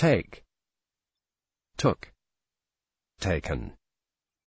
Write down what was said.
take, took, taken.